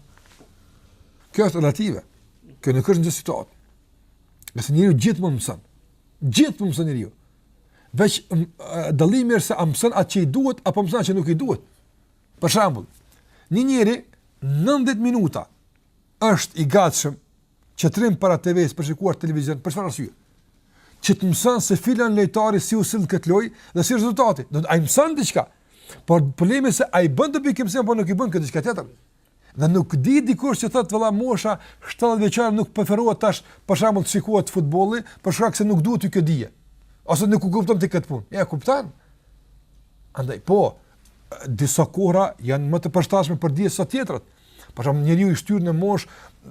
Kjo është relative. Kjo nuk është një situatë. Nëse njeriu gjithmonë mëson, gjithmonë mëson njeriu. Veç dallimi është se a mëson atë që i duhet apo mëson atë që nuk i duhet. Për shembull, një njeri 90 minuta është i gatshëm Që të rrin para TV-së për shikuar televizion, për çfarë arsye? Që të mëson se filan lojtari si u sill këtë lojë dhe si është rezultati. Do të ai mëson diçka. Por problemi se a i bën dobi kjo apo nuk i bën kjo është diçka tjetër. Dhe nuk di dikush që thotë vëlla mosha 70 vjeçare nuk preferohet tash për shembull të shikohet futbolli, për shkak se nuk duhet ty kjo dije. Ose nuk e kupton ti këtë punë. Ja kupton. Andaj po disa kohëra janë më të përshtatshme për dije se tjetrat. Por shumë njeriu i shtyrë në moshë,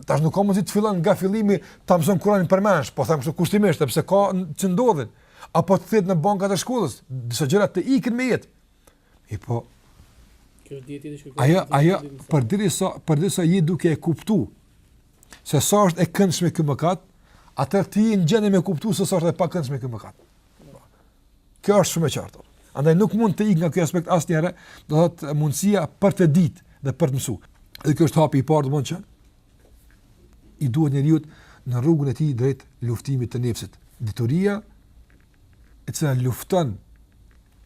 tash nuk ka mundësi të fillon nga fillimi ta mëson Kur'anin përmendsh, po them kështu kushtimisht sepse ka që ndodhin. Apo të kthehet në bankat e shkollës, disa gjëra të ikën me jetë. E po kjo dieti është shkuar. Ajo ajo përderisa përderisa je duke e kuptu se sa është i këndshëm ky mëkat, atëherë ti je në gjendje me kuptu se sa është i pakëndshëm ky mëkat. Kjo është shumë e qartë. Andaj nuk mund të ikë nga ky aspekt asnjëherë, do të thotë mundësia për të ditë dhe për të mësuar. Dhe kjo është hapi i parë domethënë që i duhet njeriut në rrugën e tij drejt luftimit të nefsit. Dituria e cila lufton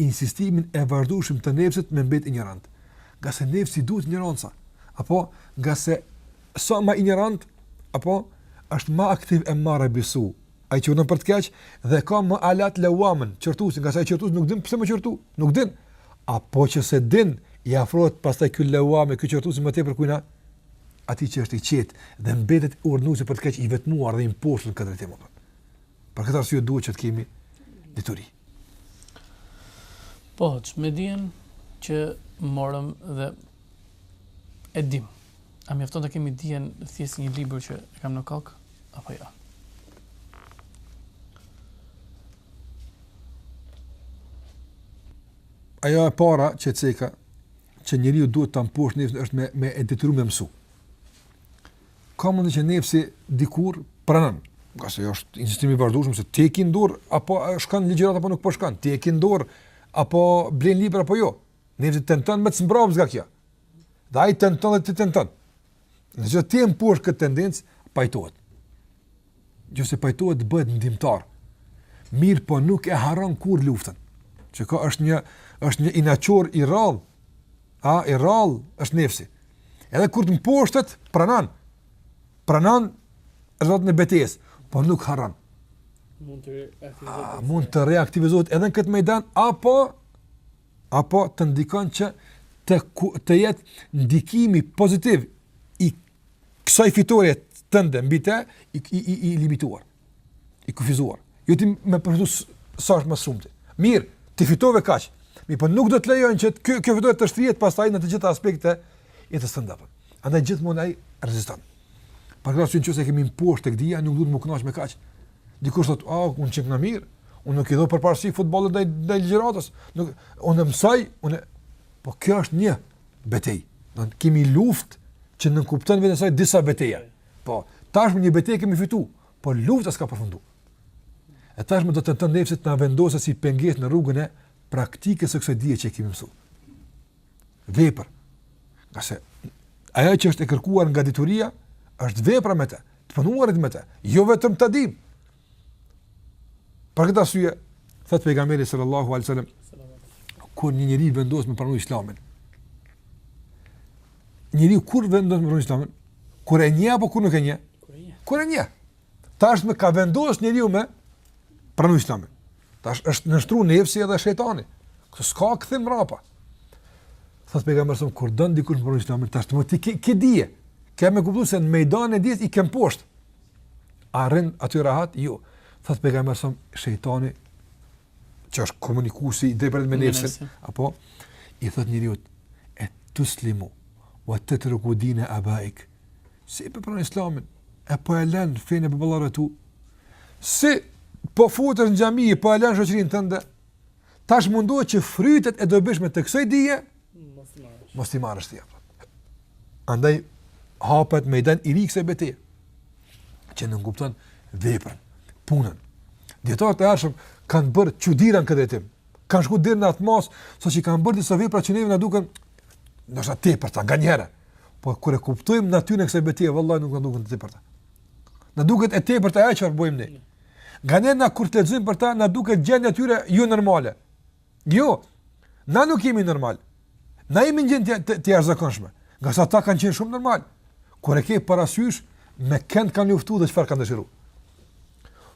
insistimin e vazhdueshëm të nefsit me mbet injorant. Ngase nefsit i duhet injoranca, apo ngase sa më injorant, aq është më aktiv emmare bis-su, Ai që urdhëron për të keq dhe ka me e lënë levamen, qortuesin, ngase ai qortuesi nuk din pse me qortu, nuk din. A po që se din, i afrohet pastaj ky levame, ky qortues më tepër kujna, atij që është i qetë dhe mbetet urdhëruesi për të keq i vetmuar dhe i mposhtur në këtë rritim. Për këtë arsye duhet që të kemi dituri. Po, që me dijen që morëm dhe E dim. A mjafton të kemi dijen thjesht një libër që e kam në kokë apo jo? Jo? Ajo e para që ceka që njeriu duhet ta mposht nefsin është me me e detyru me mësu. Ka mundësi që nefsi dikur pranon, ngase është insistimi i vazhdueshëm se ti e ke në dorë a po shkon ligjëratë apo nuk po shkon, ti e ke në dorë a po blen libra apo jo. Nefsi tenton me të zmbraps nga kjo. Dhe ai tenton dhe ti tenton. Nëse ti e mposht këtë tendencë, pajtohet. Jo se pajtohet të bëhet ndihmëtar. Mirë, po nuk e harron kur luftën. Që ka është një është një inatçor i rrallë. A i rrallë është nefsi. Edhe kur të mposhtet, pranon. Pranon në betejë, po nuk harron. Mund të reaktivizohet. Mund të reaktivizohet edhe në këtë mejdan apo apo të ndikon që të jetë ndikimi pozitiv i kësaj fitoreje tënde mbi të i, i, i, i limituar, i kufizuar. Jo ti me përfitu sa ma shumë ti. Mirë, ti fitove kaq, mirëpo nuk do të lejojë që kjo, kjo fitore të shtrihet pastaj në të gjitha aspektet e jetës tënde apo. Andaj gjithmonë ai reziston. Për këtë arsye nëse e kemi mposht tek dia, nuk duhet me u kënaq me kaq. Dikush thotë, "Ah, unë qenkam mirë. Unë nuk i dhashë përparësi futbollit ndaj ndaj ligjëratës. Nuk unë mësoj, unë po kjo është një betejë. Dhe ne kemi luftë që nënkupton vetë disa beteja. Po, tashmë një betejë kemi fituar, por lufta s'ka përfunduar. E tashmë do të tentojë të na vendosë si pengesë në rrugën e praktikës së kësaj dije që kemi mësuar. vepër. Ngase ajo që është e kërkuar nga dituria, është vepra me të, të punuarit me të, jo vetëm ta dimë. Për këtë arsye, thotë pejgamberi sallallahu alejhi ve selem, kur një njeri vendos me pranu islamin, njeriu kur vendos me pranu islamin, kur e njeh apo kur nuk e njeh? Kur e njeh. Kur e njeh. Tashmë ka vendosur njeriu me pranu Islamin. Tash është nënshtruar nefsi edhe shejtani. Kjo s'ka kthim mbrapa. Thot pejgamberi sa kur don dikush me pranu Islamin, tashmë ti ke, ke dije. Kemi kuptuar se në mejdan e dijes e ke mposht. A rrin aty rahat? Jo. Thot pejgamberi sa shejtani që është komunikusi i drejtë me nefsin, apo i thot njeriut e tuslimu wa tatruku dine abaik. Si po pranon Islamin? E po e lën fenë e baballarëve tu? Si po futesh në xhami, po e lën shoqërinë tënde? Tash mundohet që frytet e dobishme të kësaj dije mos i marrësh. Mos i marrësh ti apo. Andaj hapet mejdan i ri i kësaj beteje, që nënkupton veprën, punën. Dijetarët e hershëm kanë bërë çudira në këtë drejtim, kanë shku deri në atë masë, saqë kanë bërë disa vepra që neve na duken, ndoshta të tepërta, nga njëherë, po kur e kuptojmë natyrën e kësaj beteje, vallahi nuk na duken të tepërta. Na duket e tepërt ajo që bojmë ne. Nga njëherë ne kur të lexojmë për ta, na duket gjendja e tyre jo normale. Jo, na nuk jemi normal. Na jemi në gjendje të, të jashtëzakonshme. Ngase ata kanë qenë shumë normal. Kur e ke parasysh me kënd kanë luftu dhe çfarë kanë dëshiru.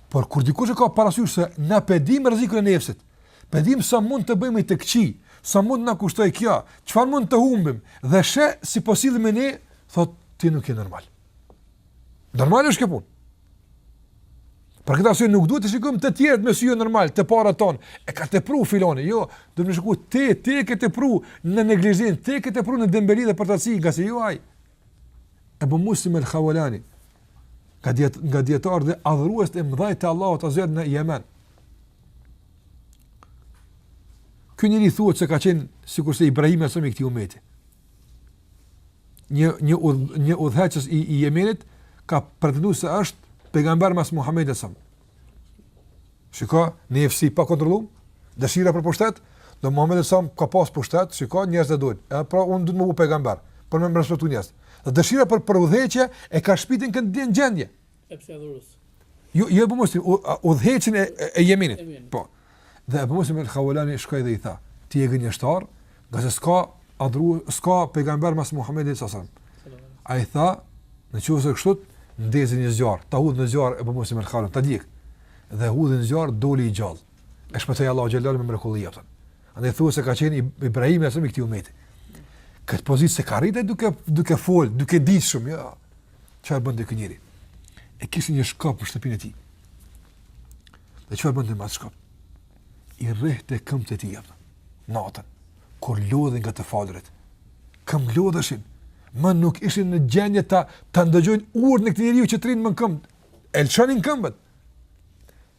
Por kur dikush e ka parasysh se na po e dimë rrezikun e nefsit, po e dimë sa mund të bëjmë të këqij, sa mund të na kushtojë kjo, çfarë mund të humbim dhe sheh si po sillemi ne, thotë ti nuk je normal. Normal është kjo punë. Për këtë arsye nuk duhet të shikojmë të tjerët me sy jo normal, të parët tanë. E ka tepru filani, jo, do të shikoj ti, ti e ke tepru në neglizhencë, ti e ke tepru në dembeli dhe përtaci, ngase jo ai. Ebu Muslim el Khawlani. Ka diet nga dijetarët dhe adhuruesit e mëdhenj të Allahut azza në Jemen. Ky njeri thuhet se ka qenë sikurse Ibrahim a.s. i këtij umeti. një një një udhëheqës i, i Jemenit ka pretendu se është pejgamber mas Muhamedit a.s. Shiko, nefsi i pa kontrollu, dëshira për pushtet, do Muhamedi a.s. ka pas pushtet, shiko njerëzit e dun. Edhe pra unë du me u bë pejgamber, për me më respektu njerëzit. Dhe dëshira për për udhëheqje e ka shpie në këtë gjendje. Epsi Abu Rus. Jo, jo Abu Muslim, udhëheqin e, e Jemenit. Po. Dhe Abu Muslim el Khawlani shkoi dhe i tha, ti je gënjeshtar, ngase s'ka adhru, s'ka pejgamber mas Muhammedit sallallahu alaihi wasallam. Ai tha, në qoftë se kështu, ndezi një zjarr, ta hudh në zjarr Abu Muslim el Khawlani, ta djeg. Dhe e hudhën në zjarr doli i gjallë. E shpëtoi Allahu xhallahu me mrekulli atë. Andaj thuhet se ka qenë Ibrahimi a.s. i këtij umeti. Këtë pozitë s'e ka arritë duke duke fol, duke dit shumë, jo. Ja. Çfarë bënte ky njeri? E kishte një shkop në shtëpinë e tij. Dhe çfarë bënte me atë shkop? I rrehte këmbët e tij atë. Natën, kur lodhej nga të falurit. Këmbët lodheshin. Më nuk ishin në gjendje ta, ta ndëgjojnë urdhrin e këtij njeriu që të rrinë më në këmbë. E lëshonin këmbët.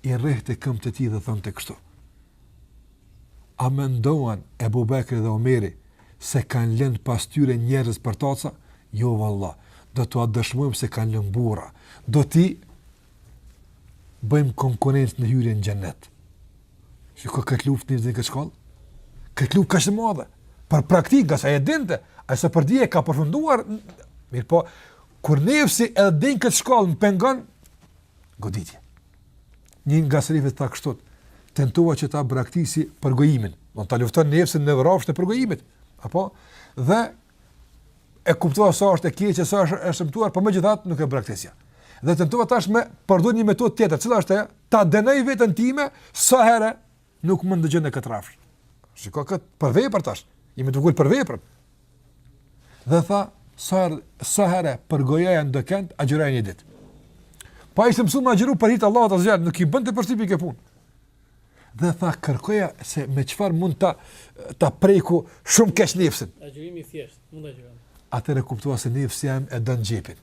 I rrehte këmbët e tij dhe thonte kështu. A mendoan Ebu Bekri dhe Omeri se kanë lënë pas tyre njerëz përtaca? Jo vallahi, do t'ua dëshmojmë se kanë lënë burra. Do t'i bëjmë konkurrencë në hyrjen në xhennet. Shikoj këtë luftë në këtë shkallë. Këtë luftë kaq të madhe për praktikë, ngase e dinte, ai sa për dije ka përfunduar. Mirpo kur nefsi edhe deri në këtë shkallë më pengon, goditje. Një nga selefët tha kështu, tentova që ta braktisi përgojimin, do ta lufton nefsin në rrafsh të përgojimit. Apo dhe e kuptova sa është e keqe, sa është e shëmtuar, por megjithatë nuk e braktisja. Dhe tentova tash me përdor një metodë tjetër, cila është ta dënoj veten time sa herë Nuk më ndëgjon në këtë rrafsh. Shiko këtë përvojë, tash jemi duke fol për veprën. Dhe tha, sa herë sa herë përgojoja ndokënd, agjëroja një ditë. Po ai ish msu me agjëru për hir t'Allahut azze ve xhel, nuk i bënte përshtypje kjo punë. Dhe tha kërkoja se me çfarë mund ta ta prek shumë keq nefsin. Agjërimi i thjeshtë, mund t'agjëroj. Atëherë e kuptova se nefsi jem e don xhepin.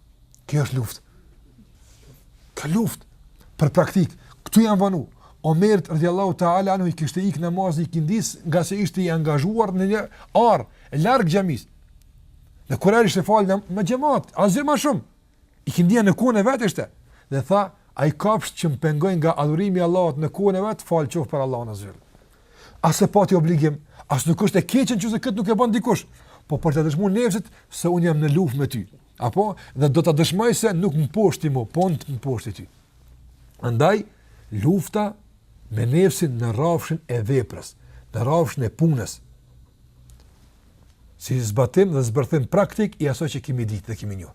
Kjo është luftë. Kjo luftë praktike. Ktu jam vonu. Omerit radiallahu ta'ala anhu i kishte ik namazi i ikindisë ngase ishte i angazhuar në një arë larg xhamisë. Dhe kur erdhi ishte falë me xhemat, asgjë ma shumë, ikindia në kohën e vet ishte. Dhe tha, ai kopsht që më pengon nga adhurimi Allahut në kohën e vet, falë qoftë për Allah nezër. As e pati obligim, as nuk është e keqe që se këtë nuk e bën dikush, po për t'i dëshmu nefsit se unë jam në luftë me ty. Apo, dhe do ta dëshmoj se nuk më mposht ti mu, po unë të mposhti ty. Andaj, lufta me nefsin në rafshin e veprës, në rafshin e punës, si zbatim dhe zbërthim praktik i asaj që kemi ditë dhe kemi njoh.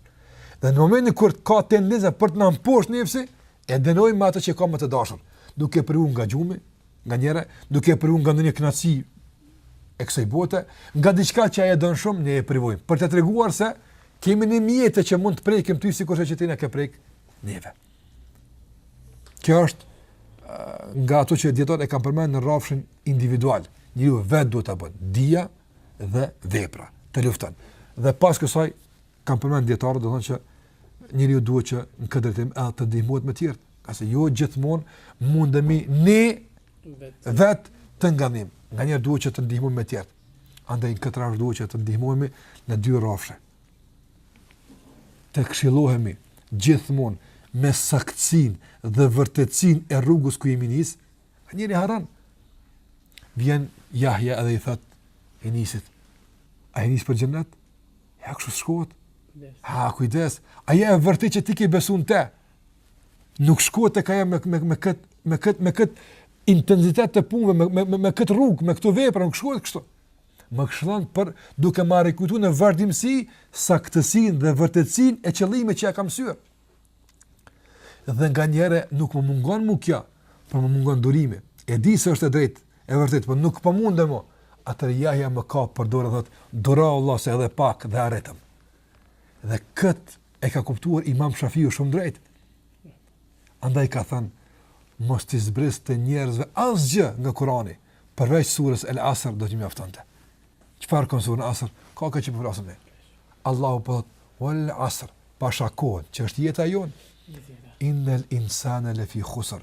Dhe në momentin kur ka tendenca për të na mposhtë nefsi, E dënojmë me atë që ka më të dashur, duke e privu nga gjumi, nganjëherë, duke e privu nga ndonjë kënaqësi e kësaj bote, nga diçka që ai e don shumë ne e privojmë, për të treguar se kemi ne mjete që mund të prekim ty sikurse që ti na ke prek neve. Kjo është nga ato që dijetarët e kanë përmendur në rrafshin individual. Njeriu vetë duhet ta bën, dija dhe vepra, të lufton. Dhe pas kësaj kanë përmend dijetarët do të thotë që njeriu duhet që në këtë drejtim edhe të ndihmohet me të tjerë, ngase jo gjithmonë mundemi ne vetë të ngadhënjejmë. Nganjëherë duhet që të ndihmohemi me të tjerë. Andaj në këtë rast duhet që të ndihmohemi në dy rrafshe. Të këshillohemi gjithmonë me saktësinë dhe vërtetësinë e rrugës ku jemi nis, Njeriu harron. Vjen Jahja edhe i thotë Enisit: A je nis për xhenet? Ja kështu shkohet. Ha, kujdes. Ajo e vërtetë që ti ke besu në te? Nuk shkohet te ajo me, me, me këtë me kët, me kët intensitet të punëve, me, me, me, me këtë rrugë, me këto vepra, nuk shkohet kështu. Më këshillon pra duke ma rikujtu në vazhdimësi saktësinë dhe vërtetësinë e qëllimit që ia kam msy. Dhe nganjëherë nuk më mungon mu kjo, por më mungon durimi. E di se është e drejtë, e vërtetë, po nuk po mundem ma. Atëherë Jahja më kap për dore, thotë, duro vlla se edhe pak dhe arritëm. Dhe këtë e ka kuptuar imam Shafiu shumë drejt. Andaj ka thënë, mos t'i zbriste njerëzve asgjë nga Kurani, përveç surës El Asr do t'ju mjaftonte. Çfarë ka surja Asr? Ka këtë që po flasim ne? Allahu po thot, "Wal asr, pasha kohën, që është jeta jonë. Innal insana lafi khusr."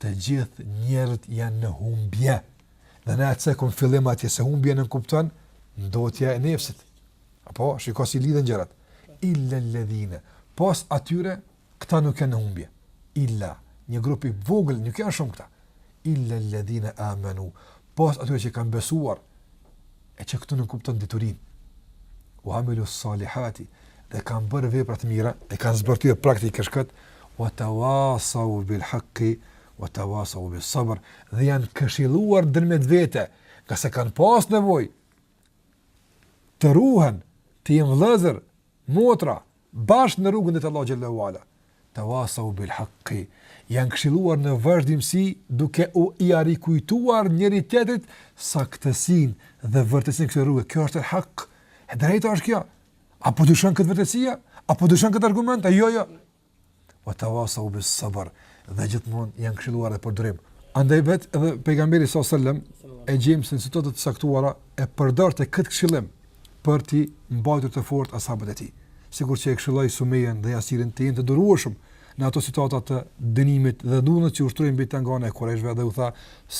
Të gjithë njerëzit janë në humbje. Dhe ne e cekëm fillim atje se humbje nënkupton ndotjen e nefsit. Apo shiko si lidhen gjërat. Illa alladhina. Pos atyre Këta nuk janë në humbje. Illa, një grup i vogël, nuk janë shumë këta. Illa alladhina amanu, pos atyre që kanë besuar e që këtu nënkupton diturin. Wa amilu salihati dhe kanë bërë vepra të mira, e kanë zbërthyer praktikisht kët, wa tawasaw bil haqqi wa tawasaw bis sabr, dhe janë këshilluar ndërmjet vete, ngase kanë pas nevojë të ruhen, të jenë vëllezër, motra, Bashkë në rrugën drejt Allahut xhelle ue ala. Tawasau bil haqqi. Janë këshilluar në vazhdimësi duke ia rikujtuar njëri tjetrit saktësinë dhe vërtetësinë e kësaj rruge. Kjo është el hak. E drejta është kjo. Apo dyshon këtë vërtetësia? Apo dyshon këtë argument? Jo, jo. Wa tawasau bis sabr, dhe gjithmonë janë këshilluar dhe për durim. Andaj vet edhe pejgamberi sa selam e gjejmë se në situata të caktuara e përdorte këtë këshillim për t'i mbajtur të fortë ashabët e tij. Sikur që e këshilloi Sumejen dhe Jasirin të jenë të durueshëm në ato situata të dënimit dhe dhunës që ushtrohej mbi ta nga ana e kurejshëve dhe u tha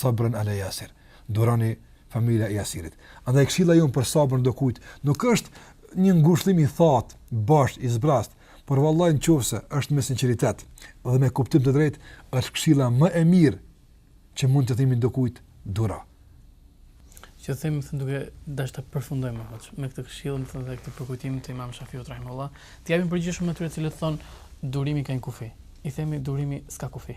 sabran ala Yasir. Duroni familja e Jasirit. Andaj këshilla jonë për sabër dokujt nuk është një ngushëllim i thatë, bash i zbrast, Por vallahi në qoftë se është me sinqeritet dhe me kuptim të drejtë, është këshilla më e mirë që mund të themi dokujt duro. Që dmth thënë duke dashur të përfundoj më atë me këtë këshillë, me thënë dhe këtë përkujtim të Imam Shafiut rahimullah, t'u japim përgjigje edhe atyre të cilët thon durimi ka një kufi. I themi durimi s'ka kufi.